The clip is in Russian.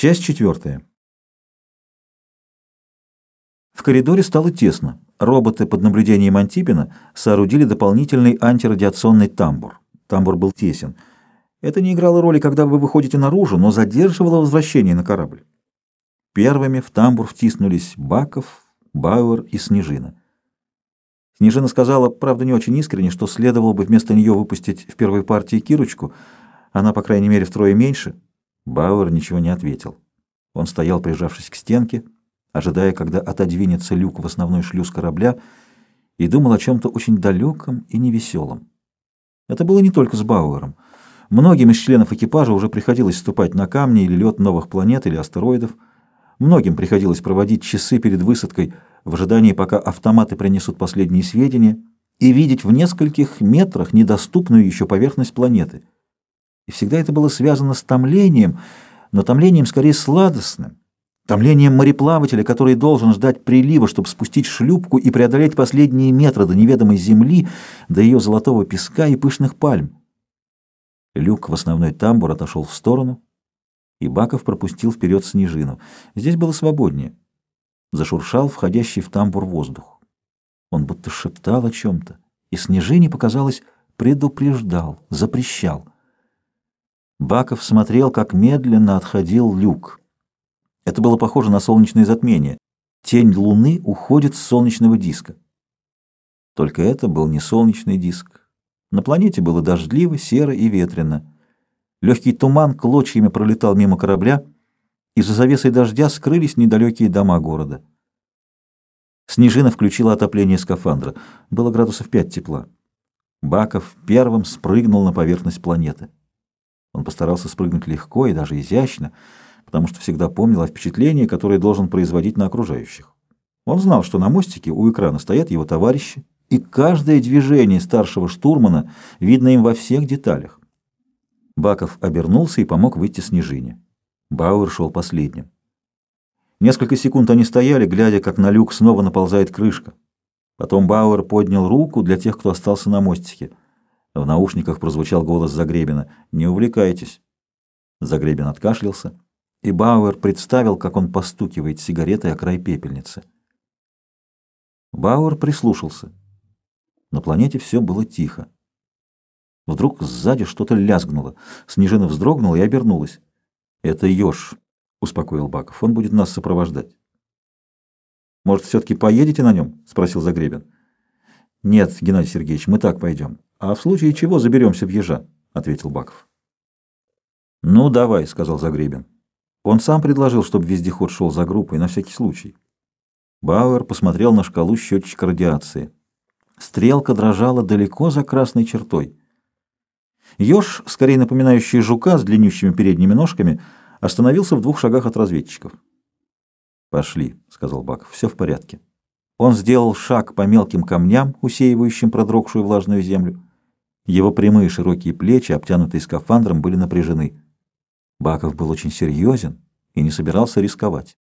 Часть четвертая. В коридоре стало тесно. Роботы под наблюдением Антипина соорудили дополнительный антирадиационный тамбур. Тамбур был тесен. Это не играло роли, когда вы выходите наружу, но задерживало возвращение на корабль. Первыми в тамбур втиснулись Баков, Бауэр и Снежина. Снежина сказала, правда не очень искренне, что следовало бы вместо нее выпустить в первой партии Кирочку, она, по крайней мере, втрое меньше — Бауэр ничего не ответил. Он стоял, прижавшись к стенке, ожидая, когда отодвинется люк в основной шлюз корабля, и думал о чем-то очень далеком и невеселом. Это было не только с Бауэром. Многим из членов экипажа уже приходилось ступать на камни или лед новых планет или астероидов. Многим приходилось проводить часы перед высадкой в ожидании, пока автоматы принесут последние сведения, и видеть в нескольких метрах недоступную еще поверхность планеты — и всегда это было связано с томлением, но томлением скорее сладостным, томлением мореплавателя, который должен ждать прилива, чтобы спустить шлюпку и преодолеть последние метры до неведомой земли, до ее золотого песка и пышных пальм. Люк в основной тамбур отошел в сторону, и Баков пропустил вперед снежину. Здесь было свободнее. Зашуршал входящий в тамбур воздух. Он будто шептал о чем-то, и снежине показалось, предупреждал, запрещал. Баков смотрел, как медленно отходил люк. Это было похоже на солнечное затмение. Тень луны уходит с солнечного диска. Только это был не солнечный диск. На планете было дождливо, серо и ветрено. Легкий туман клочьями пролетал мимо корабля, и за завесой дождя скрылись недалекие дома города. Снежина включила отопление скафандра. Было градусов пять тепла. Баков первым спрыгнул на поверхность планеты. Он постарался спрыгнуть легко и даже изящно, потому что всегда помнил о впечатлении, которое должен производить на окружающих. Он знал, что на мостике у экрана стоят его товарищи, и каждое движение старшего штурмана видно им во всех деталях. Баков обернулся и помог выйти Снежине. Бауэр шел последним. Несколько секунд они стояли, глядя, как на люк снова наползает крышка. Потом Бауэр поднял руку для тех, кто остался на мостике. В наушниках прозвучал голос Загребина. «Не увлекайтесь». Загребин откашлялся, и Бауэр представил, как он постукивает сигаретой о край пепельницы. Бауэр прислушался. На планете все было тихо. Вдруг сзади что-то лязгнуло. Снежина вздрогнула и обернулась. «Это еж», — успокоил Баков. «Он будет нас сопровождать». «Может, все-таки поедете на нем?» — спросил Загребин. «Нет, Геннадий Сергеевич, мы так пойдем. А в случае чего заберемся в ежа», — ответил Баков. «Ну, давай», — сказал Загребин. Он сам предложил, чтобы вездеход шел за группой, на всякий случай. Бауэр посмотрел на шкалу счетчика радиации. Стрелка дрожала далеко за красной чертой. Еж, скорее напоминающий жука с длиннющими передними ножками, остановился в двух шагах от разведчиков. «Пошли», — сказал Баков, — «все в порядке». Он сделал шаг по мелким камням, усеивающим продрогшую влажную землю. Его прямые широкие плечи, обтянутые скафандром, были напряжены. Баков был очень серьезен и не собирался рисковать.